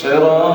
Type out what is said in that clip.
صراط